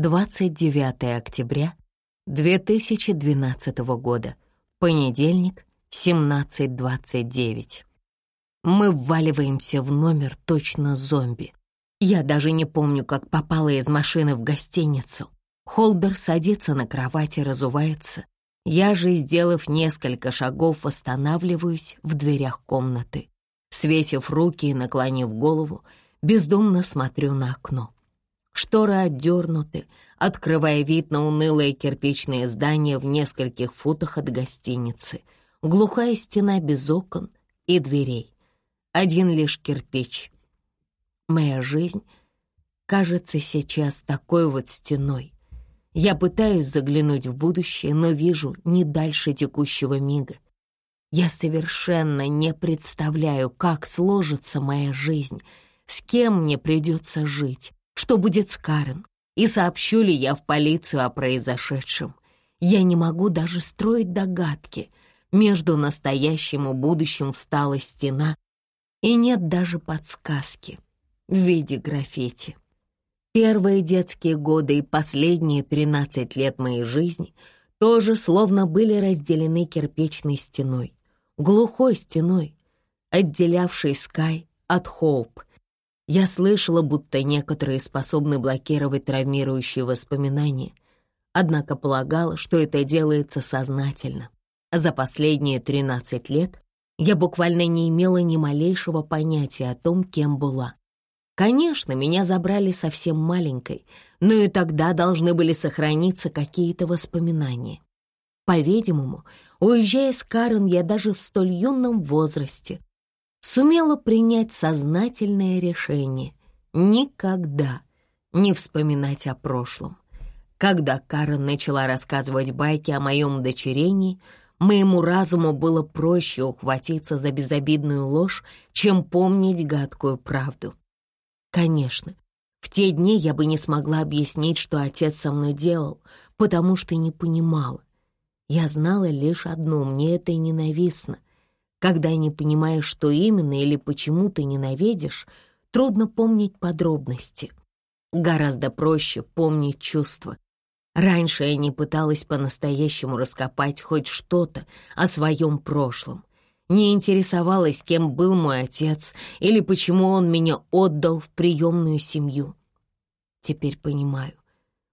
29 октября 2012 года. Понедельник, 17.29. Мы вваливаемся в номер точно зомби. Я даже не помню, как попала из машины в гостиницу. Холдер садится на кровать и разувается. Я же, сделав несколько шагов, останавливаюсь в дверях комнаты. Светив руки и наклонив голову, бездумно смотрю на окно. Шторы отдернуты, открывая вид на унылое кирпичное здание в нескольких футах от гостиницы. Глухая стена без окон и дверей. Один лишь кирпич. Моя жизнь кажется сейчас такой вот стеной. Я пытаюсь заглянуть в будущее, но вижу не дальше текущего мига. Я совершенно не представляю, как сложится моя жизнь, с кем мне придется жить, что будет с Карен, и сообщу ли я в полицию о произошедшем. Я не могу даже строить догадки. Между настоящим и будущим встала стена, и нет даже подсказки в виде граффити. Первые детские годы и последние 13 лет моей жизни тоже словно были разделены кирпичной стеной, глухой стеной, отделявшей Скай от Хоуп, я слышала, будто некоторые способны блокировать травмирующие воспоминания, однако полагала, что это делается сознательно. За последние 13 лет я буквально не имела ни малейшего понятия о том, кем была. Конечно, меня забрали совсем маленькой, но и тогда должны были сохраниться какие-то воспоминания. По-видимому, уезжая с Карен, я даже в столь юном возрасте сумела принять сознательное решение никогда не вспоминать о прошлом. Когда Карен начала рассказывать байки о моем дочерении, моему разуму было проще ухватиться за безобидную ложь, чем помнить гадкую правду. Конечно, в те дни я бы не смогла объяснить, что отец со мной делал, потому что не понимала. Я знала лишь одно — мне это ненавистно — когда не понимаешь, что именно или почему ты ненавидишь, трудно помнить подробности. Гораздо проще помнить чувства. Раньше я не пыталась по-настоящему раскопать хоть что-то о своем прошлом. Не интересовалась, кем был мой отец или почему он меня отдал в приемную семью. Теперь понимаю.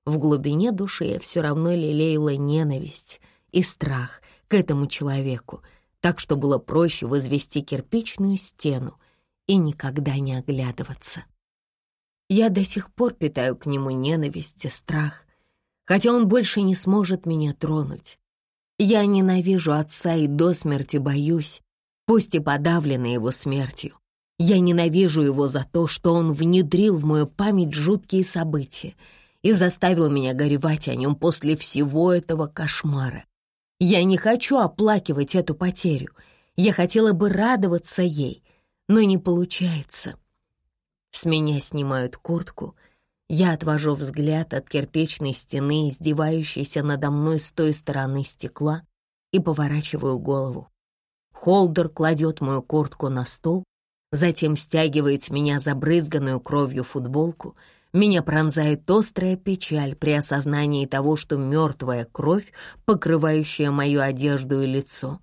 В глубине души я все равно лелеяла ненависть и страх к этому человеку — так что было проще возвести кирпичную стену и никогда не оглядываться. Я до сих пор питаю к нему ненависть и страх, хотя он больше не сможет меня тронуть. Я ненавижу отца и до смерти боюсь, пусть и подавленный его смертью. Я ненавижу его за то, что он внедрил в мою память жуткие события и заставил меня горевать о нем после всего этого кошмара. Я не хочу оплакивать эту потерю. Я хотела бы радоваться ей, но не получается. С меня снимают куртку. Я отвожу взгляд от кирпичной стены, издевающейся надо мной с той стороны стекла, и поворачиваю голову. Холдер кладет мою куртку на стол, затем стягивает с меня забрызганную кровью футболку — меня пронзает острая печаль при осознании того, что мертвая кровь, покрывающая мою одежду и лицо,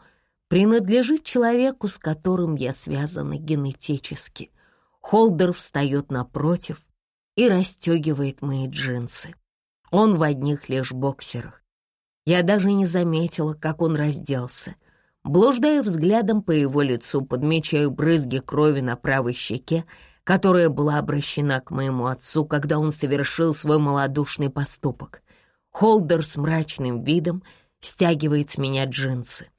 принадлежит человеку, с которым я связана генетически. Холдер встает напротив и расстегивает мои джинсы. Он в одних лишь боксерах. Я даже не заметила, как он разделся. Блуждая взглядом по его лицу, подмечаю брызги крови на правой щеке, которая была обращена к моему отцу, когда он совершил свой малодушный поступок. Холдер с мрачным видом стягивает с меня джинсы.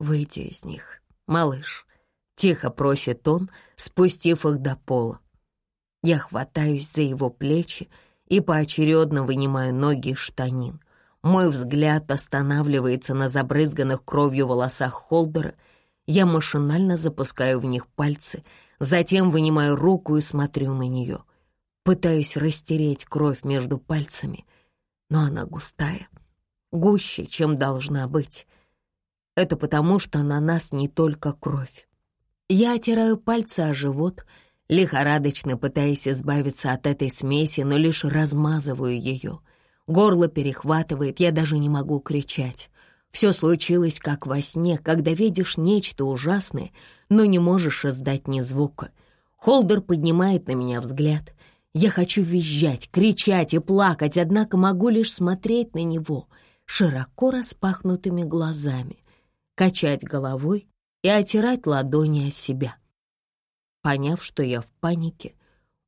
«Выйди из них, малыш», — тихо просит он, спустив их до пола. Я хватаюсь за его плечи и поочередно вынимаю ноги из штанин. Мой взгляд останавливается на забрызганных кровью волосах Холдера. Я машинально запускаю в них пальцы — Затем вынимаю руку и смотрю на нее. Пытаюсь растереть кровь между пальцами, но она густая, гуще, чем должна быть. Это потому, что на нас не только кровь. Я отираю пальцы о живот, лихорадочно пытаясь избавиться от этой смеси, но лишь размазываю ее. Горло перехватывает, я даже не могу кричать. Все случилось как во сне, когда видишь нечто ужасное, но не можешь издать ни звука. Холдер поднимает на меня взгляд. Я хочу визжать, кричать и плакать, однако могу лишь смотреть на него широко распахнутыми глазами, качать головой и отирать ладони о себя. Поняв, что я в панике,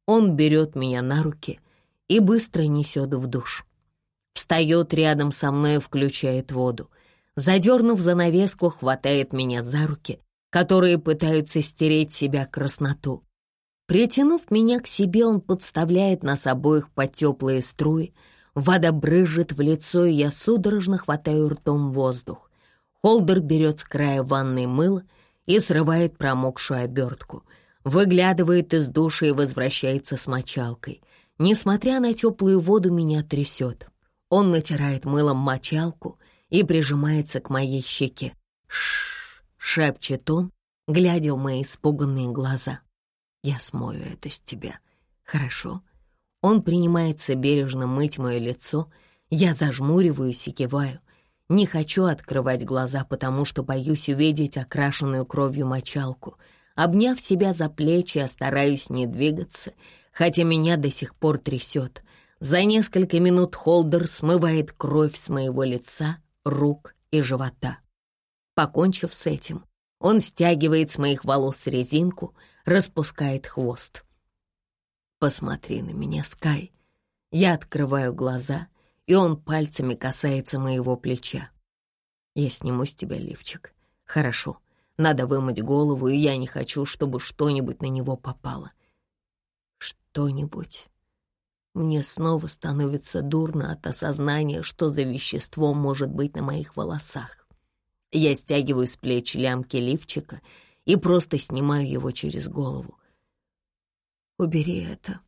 он берет меня на руки и быстро несет в душ. Встает рядом со мной и включает воду. Задернув занавеску, хватает меня за руки, которые пытаются стереть себя красноту. Притянув меня к себе, он подставляет нас обоих под теплые струи. Вода брызжет в лицо, и я судорожно хватаю ртом воздух. Холдер берет с края ванной мыло и срывает промокшую обертку — выглядывает из души и возвращается с мочалкой. Несмотря на теплую воду, меня трясет. Он натирает мылом мочалку и прижимается к моей щеке. «Ш-ш-ш», шепчет он, глядя в мои испуганные глаза. «Я смою это с тебя. Хорошо?» Он принимается бережно мыть мое лицо. Я зажмуриваюсь и киваю. Не хочу открывать глаза, потому что боюсь увидеть окрашенную кровью мочалку — Обняв себя за плечи, я стараюсь не двигаться, хотя меня до сих пор трясет. За несколько минут Холдер смывает кровь с моего лица, рук и живота. Покончив с этим, он стягивает с моих волос резинку, распускает хвост. «Посмотри на меня, Скай». Я открываю глаза, и он пальцами касается моего плеча. «Я сниму с тебя лифчик. Хорошо. Надо вымыть голову, и я не хочу, чтобы что-нибудь на него попало. Что-нибудь. Мне снова становится дурно от осознания, что за вещество может быть на моих волосах. Я стягиваю с плеч лямки лифчика и просто снимаю его через голову. «Убери это».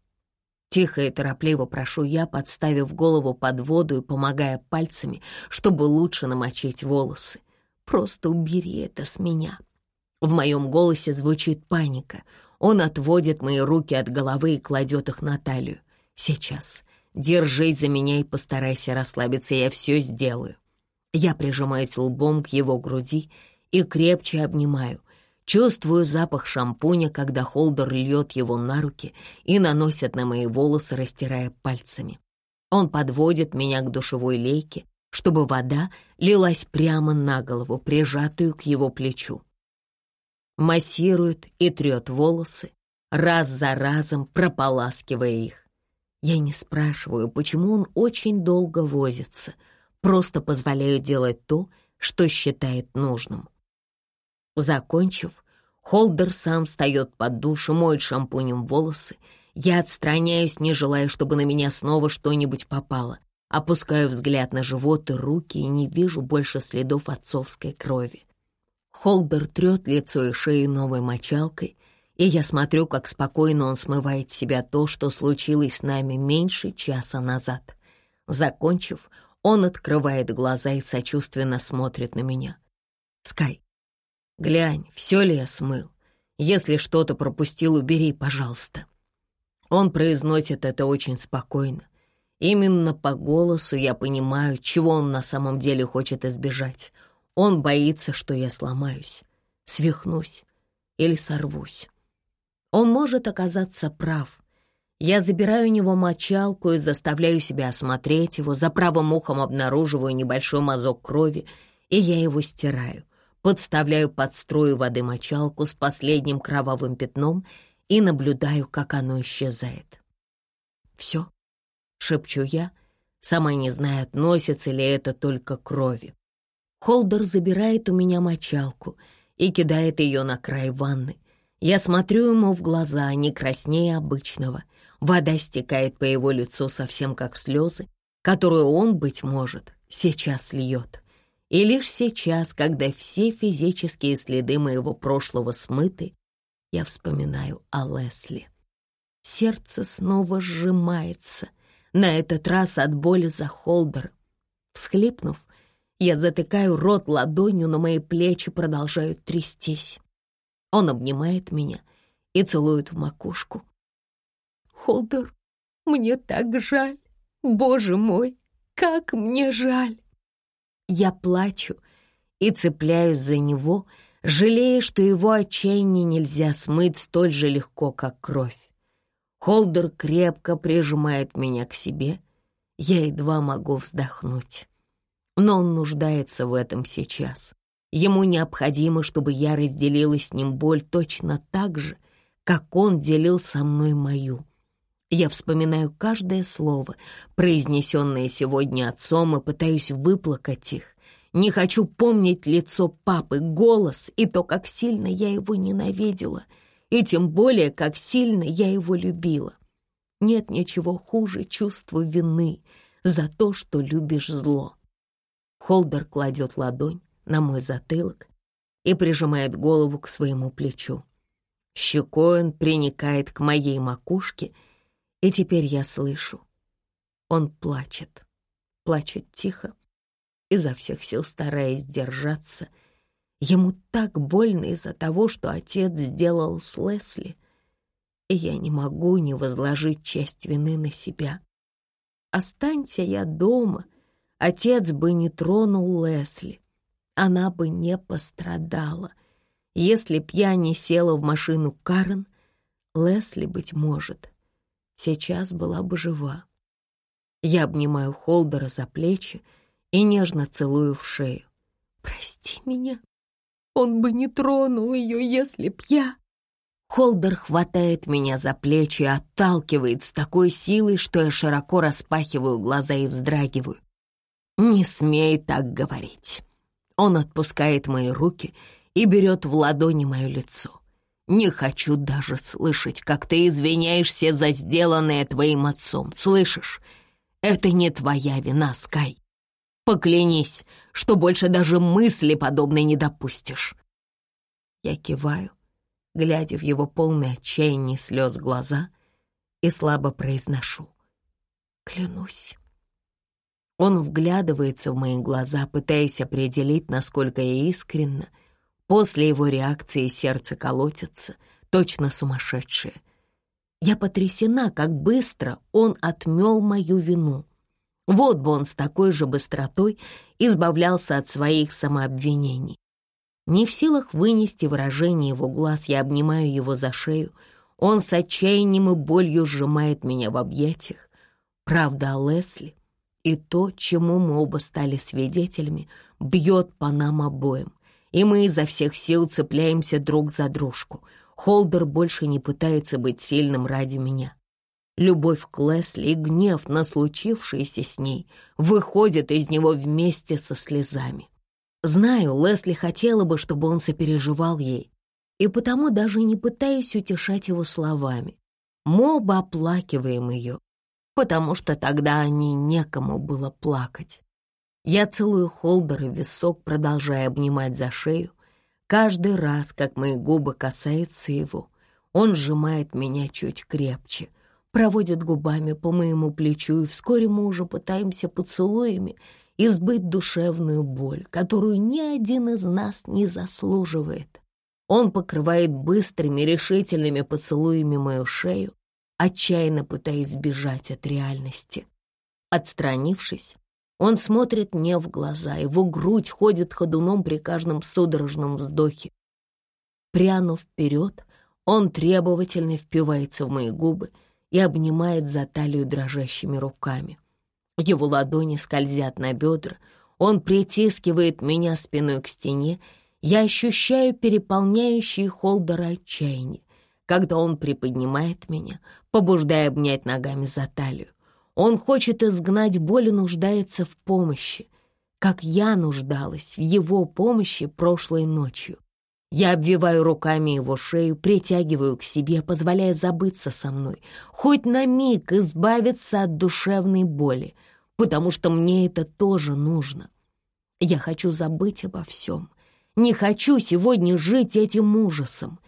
Тихо и торопливо прошу я, подставив голову под воду и помогая пальцами, чтобы лучше намочить волосы. Просто убери это с меня. В моем голосе звучит паника. Он отводит мои руки от головы и кладет их на талию. Сейчас. Держись за меня и постарайся расслабиться, я все сделаю. Я прижимаюсь лбом к его груди и крепче обнимаю. Чувствую запах шампуня, когда Холдер льет его на руки и наносит на мои волосы, растирая пальцами. Он подводит меня к душевой лейке, чтобы вода лилась прямо на голову, прижатую к его плечу. Массирует и трет волосы, раз за разом прополаскивая их. Я не спрашиваю, почему он очень долго возится, просто позволяю делать то, что считает нужным. Закончив, Холдер сам встает под душ и моет шампунем волосы. Я отстраняюсь, не желая, чтобы на меня снова что-нибудь попало. Опускаю взгляд на живот и руки и не вижу больше следов отцовской крови. Холдер трет лицо и шею новой мочалкой, и я смотрю, как спокойно он смывает с себя то, что случилось с нами меньше часа назад. Закончив, он открывает глаза и сочувственно смотрит на меня. «Скай, глянь, все ли я смыл? Если что-то пропустил, убери, пожалуйста». Он произносит это очень спокойно, Именно по голосу я понимаю, чего он на самом деле хочет избежать. Он боится, что я сломаюсь, свихнусь или сорвусь. Он может оказаться прав. Я забираю у него мочалку и заставляю себя осмотреть его, за правым ухом обнаруживаю небольшой мазок крови, и я его стираю, подставляю под струю воды мочалку с последним кровавым пятном и наблюдаю, как оно исчезает. Все. — шепчу я, сама не зная, относится ли это только к крови. Холдер забирает у меня мочалку и кидает ее на край ванны. Я смотрю ему в глаза, не краснее обычного. Вода стекает по его лицу совсем как слезы, которую он, быть может, сейчас льет. И лишь сейчас, когда все физические следы моего прошлого смыты, я вспоминаю о Лесли. Сердце снова сжимается, на этот раз от боли за Холдер. Всхлипнув, я затыкаю рот ладонью, но мои плечи продолжают трястись. Он обнимает меня и целует в макушку. «Холдер, мне так жаль! Боже мой, как мне жаль!» Я плачу и цепляюсь за него, жалея, что его отчаяние нельзя смыть столь же легко, как кровь. Холдер крепко прижимает меня к себе. Я едва могу вздохнуть. Но он нуждается в этом сейчас. Ему необходимо, чтобы я разделила с ним боль точно так же, как он делил со мной мою. Я вспоминаю каждое слово, произнесенное сегодня отцом, и пытаюсь выплакать их. Не хочу помнить лицо папы, голос и то, как сильно я его ненавидела — и тем более, как сильно я его любила. Нет ничего хуже чувства вины за то, что любишь зло. Холдер кладет ладонь на мой затылок и прижимает голову к своему плечу. Щекой он приникает к моей макушке, и теперь я слышу. Он плачет, плачет тихо, изо всех сил стараясь держаться — Ему так больно из-за того, что отец сделал с Лесли, и я не могу не возложить часть вины на себя. Останься я дома, отец бы не тронул Лесли, она бы не пострадала. Если б я не села в машину Карен, Лесли, быть может, сейчас была бы жива. Я обнимаю Холдера за плечи и нежно целую в шею. «Прости меня», он бы не тронул ее, если б я...» Холдер хватает меня за плечи и отталкивает с такой силой, что я широко распахиваю глаза и вздрагиваю. «Не смей так говорить». Он отпускает мои руки и берет в ладони мое лицо. «Не хочу даже слышать, как ты извиняешься за сделанное твоим отцом. Слышишь? Это не твоя вина, Скай. Поклянись, что больше даже мысли подобной не допустишь. Я киваю, глядя в его полные отчаяния слез глаза, и слабо произношу. Клянусь. Он вглядывается в мои глаза, пытаясь определить, насколько я искренна. После его реакции сердце колотится, точно сумасшедшее. Я потрясена, как быстро он отмел мою вину — вот бы он с такой же быстротой избавлялся от своих самообвинений. Не в силах вынести выражение его глаз, я обнимаю его за шею. Он с отчаянием и болью сжимает меня в объятиях. Правда о Лесли и то, чему мы оба стали свидетелями, бьет по нам обоим. И мы изо всех сил цепляемся друг за дружку. Холдер больше не пытается быть сильным ради меня. Любовь к Лесли и гнев на случившееся с ней выходят из него вместе со слезами. Знаю, Лесли хотела бы, чтобы он сопереживал ей, и потому даже не пытаюсь утешать его словами. Мы оба оплакиваем ее, потому что тогда они некому было плакать. Я целую Холдера в висок, продолжая обнимать за шею. Каждый раз, как мои губы касаются его, он сжимает меня чуть крепче, проводит губами по моему плечу, и вскоре мы уже пытаемся поцелуями избыть душевную боль, которую ни один из нас не заслуживает. Он покрывает быстрыми решительными поцелуями мою шею, отчаянно пытаясь сбежать от реальности. Отстранившись, он смотрит мне в глаза, его грудь ходит ходуном при каждом судорожном вздохе. Прянув вперед, он требовательно впивается в мои губы — и обнимает за талию дрожащими руками. Его ладони скользят на бедра, он притискивает меня спиной к стене, я ощущаю переполняющий холдера отчаяние, когда он приподнимает меня, побуждая обнять ногами за талию. Он хочет изгнать боль и нуждается в помощи, как я нуждалась в его помощи прошлой ночью. Я обвиваю руками его шею, притягиваю к себе, позволяя забыться со мной, хоть на миг избавиться от душевной боли, потому что мне это тоже нужно. Я хочу забыть обо всем. Не хочу сегодня жить этим ужасом.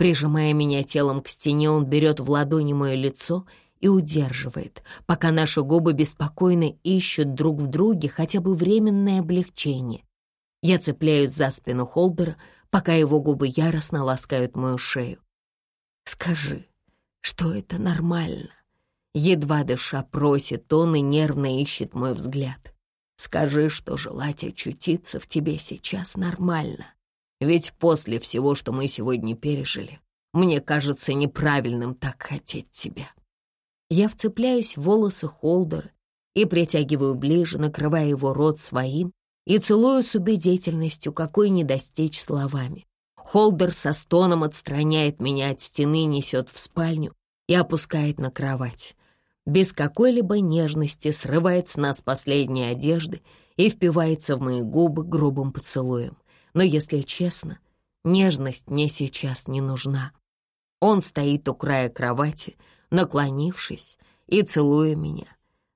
Прижимая меня телом к стене, он берет в ладони мое лицо и удерживает, пока наши губы беспокойно ищут друг в друге хотя бы временное облегчение. Я цепляюсь за спину Холдера, пока его губы яростно ласкают мою шею. Скажи, что это нормально. Едва дыша просит он и нервно ищет мой взгляд. Скажи, что желать очутиться в тебе сейчас нормально. Ведь после всего, что мы сегодня пережили, мне кажется неправильным так хотеть тебя. Я вцепляюсь в волосы Холдера и притягиваю ближе, накрывая его рот своим и целую с убедительностью, какой не достичь словами. Холдер со стоном отстраняет меня от стены, несет в спальню и опускает на кровать без какой-либо нежности срывает с нас последние одежды и впивается в мои губы грубым поцелуем. Но, если честно, нежность мне сейчас не нужна. Он стоит у края кровати, наклонившись и целуя меня.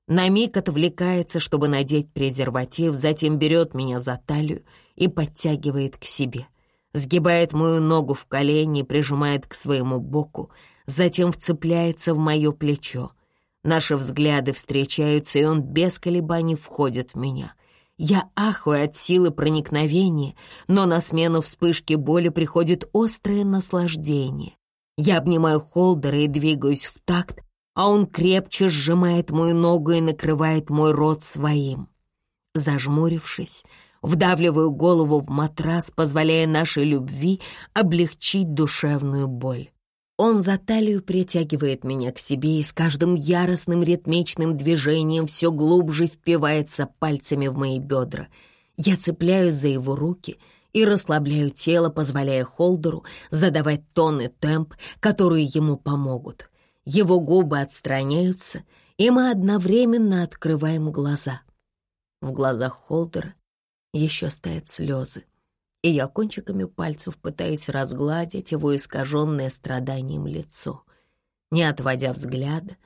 На миг отвлекается, чтобы надеть презерватив, затем берет меня за талию и подтягивает к себе. Сгибает мою ногу в колени прижимает к своему боку, затем вцепляется в мое плечо — Наши взгляды встречаются, и он без колебаний входит в меня. Я ахую от силы проникновения, но на смену вспышки боли приходит острое наслаждение. Я обнимаю Холдера и двигаюсь в такт, а он крепче сжимает мою ногу и накрывает мой рот своим. Зажмурившись, вдавливаю голову в матрас, позволяя нашей любви облегчить душевную боль. Он за талию притягивает меня к себе и с каждым яростным ритмичным движением все глубже впивается пальцами в мои бедра. Я цепляюсь за его руки и расслабляю тело, позволяя Холдеру задавать тон и темп, которые ему помогут. Его губы отстраняются, и мы одновременно открываем глаза. В глазах Холдера еще стоят слезы и я кончиками пальцев пытаюсь разгладить его искаженное страданием лицо. Не отводя взгляда,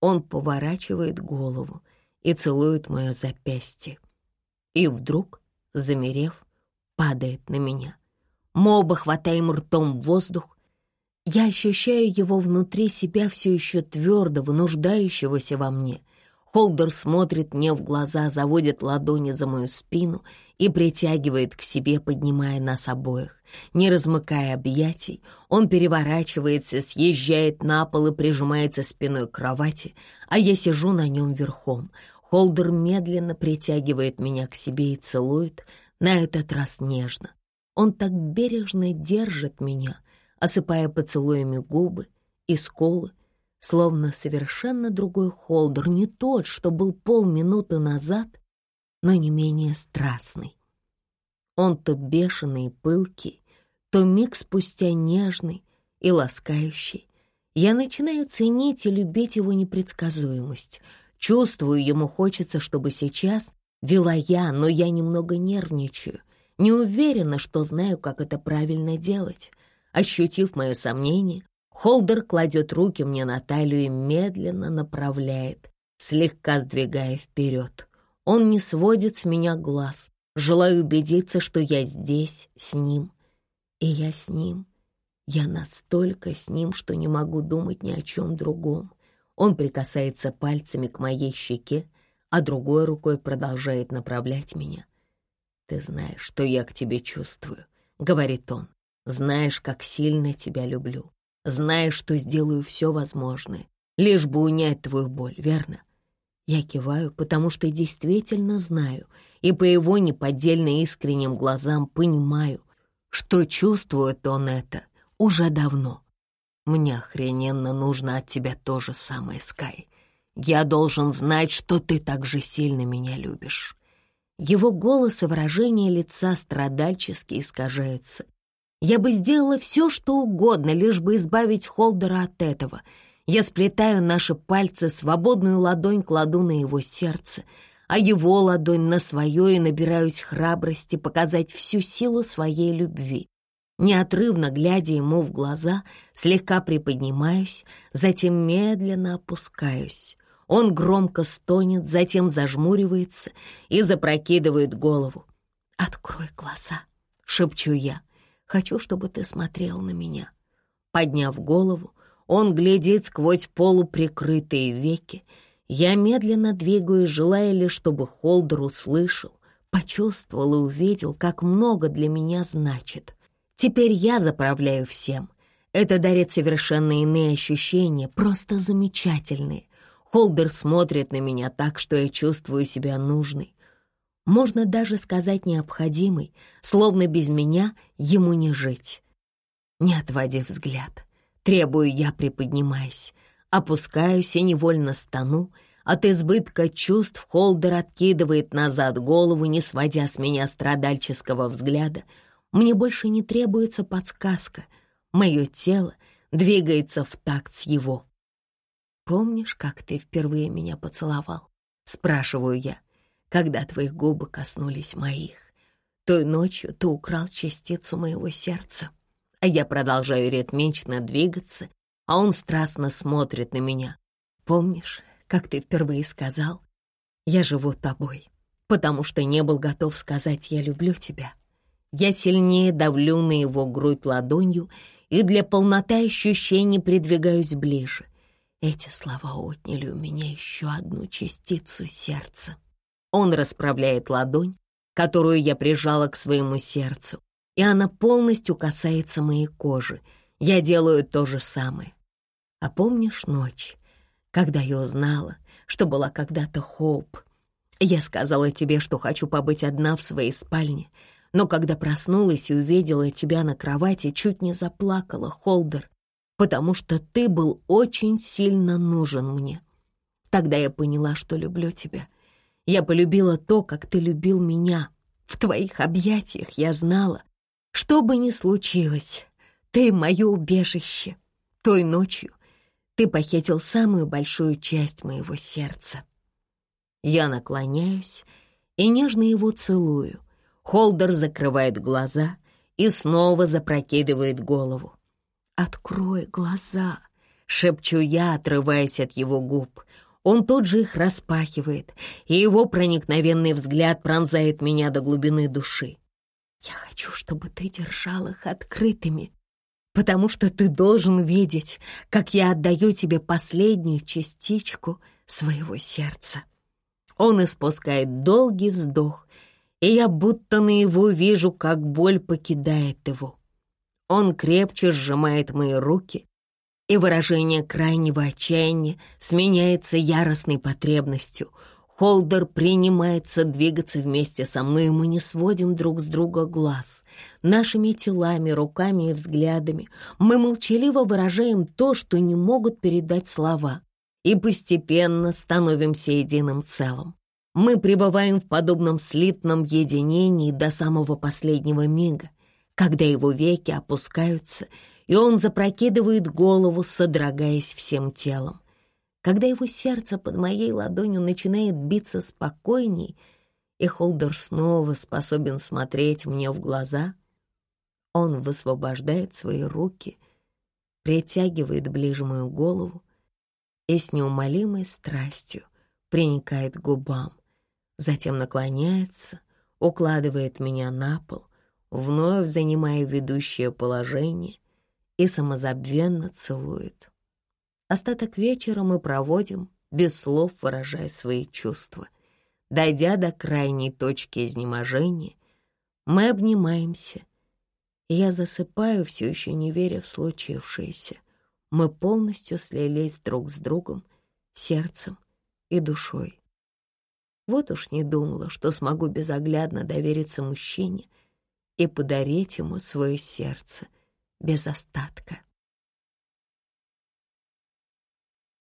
он поворачивает голову и целует мое запястье. И вдруг, замерев, падает на меня. Мы оба хватаем ртом воздух. Я ощущаю его внутри себя все еще твердого, нуждающегося во мне. Холдер смотрит мне в глаза, заводит ладони за мою спину и притягивает к себе, поднимая нас обоих. Не размыкая объятий, он переворачивается, съезжает на пол и прижимается спиной к кровати, а я сижу на нем верхом. Холдер медленно притягивает меня к себе и целует, на этот раз нежно. Он так бережно держит меня, осыпая поцелуями губы и скулы, словно совершенно другой Холдер, не тот, что был полминуты назад, но не менее страстный. Он то бешеный и пылкий, то миг спустя нежный и ласкающий. Я начинаю ценить и любить его непредсказуемость. Чувствую, ему хочется, чтобы сейчас вела я, но я немного нервничаю. Не уверена, что знаю, как это правильно делать. Ощутив мое сомнение, Холдер кладет руки мне на талию и медленно направляет, слегка сдвигая вперед. Он не сводит с меня глаз, желая убедиться, что я здесь, с ним. И я с ним. Я настолько с ним, что не могу думать ни о чем другом. Он прикасается пальцами к моей щеке, а другой рукой продолжает направлять меня. «Ты знаешь, что я к тебе чувствую», — говорит он. «Знаешь, как сильно тебя люблю зная, что сделаю все возможное, лишь бы унять твою боль, верно? Я киваю, потому что действительно знаю, и по его неподдельно искренним глазам понимаю, что чувствует он это уже давно. Мне охрененно нужно от тебя то же самое, Скай. Я должен знать, что ты так же сильно меня любишь. Его голос и выражение лица страдальчески искажаются, я бы сделала все, что угодно, лишь бы избавить Холдера от этого. Я сплетаю наши пальцы, свободную ладонь кладу на его сердце, а его ладонь на свое и набираюсь храбрости показать всю силу своей любви. Неотрывно глядя ему в глаза, слегка приподнимаюсь, затем медленно опускаюсь. Он громко стонет, затем зажмуривается и запрокидывает голову. «Открой глаза», — шепчу я. Хочу, чтобы ты смотрел на меня». Подняв голову, он глядит сквозь полуприкрытые веки. Я медленно двигаюсь, желая лишь, чтобы Холдер услышал, почувствовал и увидел, как много для меня значит. Теперь я заправляю всем. Это дарит совершенно иные ощущения, просто замечательные. Холдер смотрит на меня так, что я чувствую себя нужной. Можно даже сказать необходимой, словно без меня ему не жить. Не отводи взгляд, требую я, приподнимаясь, опускаюсь и невольно стану. От избытка чувств Холдер откидывает назад голову, не сводя с меня страдальческого взгляда. Мне больше не требуется подсказка. Мое тело двигается в такт с его. «Помнишь, как ты впервые меня поцеловал?» — спрашиваю я, когда твои губы коснулись моих. Той ночью ты украл частицу моего сердца, а я продолжаю ритмично двигаться, а он страстно смотрит на меня. Помнишь, как ты впервые сказал, «Я живу тобой», потому что не был готов сказать «я люблю тебя». Я сильнее давлю на его грудь ладонью и для полноты ощущений придвигаюсь ближе. Эти слова отняли у меня еще одну частицу сердца. Он расправляет ладонь, которую я прижала к своему сердцу, и она полностью касается моей кожи. Я делаю то же самое. А помнишь ночь, когда я узнала, что была когда-то Хоуп? Я сказала тебе, что хочу побыть одна в своей спальне, но когда проснулась и увидела тебя на кровати, чуть не заплакала, Холдер потому что ты был очень сильно нужен мне. Тогда я поняла, что люблю тебя. Я полюбила то, как ты любил меня. В твоих объятиях я знала, что бы ни случилось, ты мое убежище. Той ночью ты похитил самую большую часть моего сердца. Я наклоняюсь и нежно его целую. Холдер закрывает глаза и снова запрокидывает голову. «Открой глаза!» — шепчу я, отрываясь от его губ. Он тут же их распахивает, и его проникновенный взгляд пронзает меня до глубины души. «Я хочу, чтобы ты держал их открытыми, потому что ты должен видеть, как я отдаю тебе последнюю частичку своего сердца». Он испускает долгий вздох, и я будто на его вижу, как боль покидает его. Он крепче сжимает мои руки, и выражение крайнего отчаяния сменяется яростной потребностью. Холдер принимается двигаться вместе со мной, и мы не сводим друг с друга глаз. Нашими телами, руками и взглядами мы молчаливо выражаем то, что не могут передать слова, и постепенно становимся единым целым. Мы пребываем в подобном слитном единении до самого последнего мига, когда его веки опускаются, и он запрокидывает голову, содрогаясь всем телом. Когда его сердце под моей ладонью начинает биться спокойней, и Холдер снова способен смотреть мне в глаза, он высвобождает свои руки, притягивает ближе мою голову и с неумолимой страстью приникает к губам, затем наклоняется, укладывает меня на пол вновь занимая ведущее положение и самозабвенно целует. Остаток вечера мы проводим, без слов выражая свои чувства. Дойдя до крайней точки изнеможения, мы обнимаемся. Я засыпаю, все еще не веря в случившееся. Мы полностью слились друг с другом, сердцем и душой. Вот уж не думала, что смогу безоглядно довериться мужчине — и подарить ему свое сердце без остатка.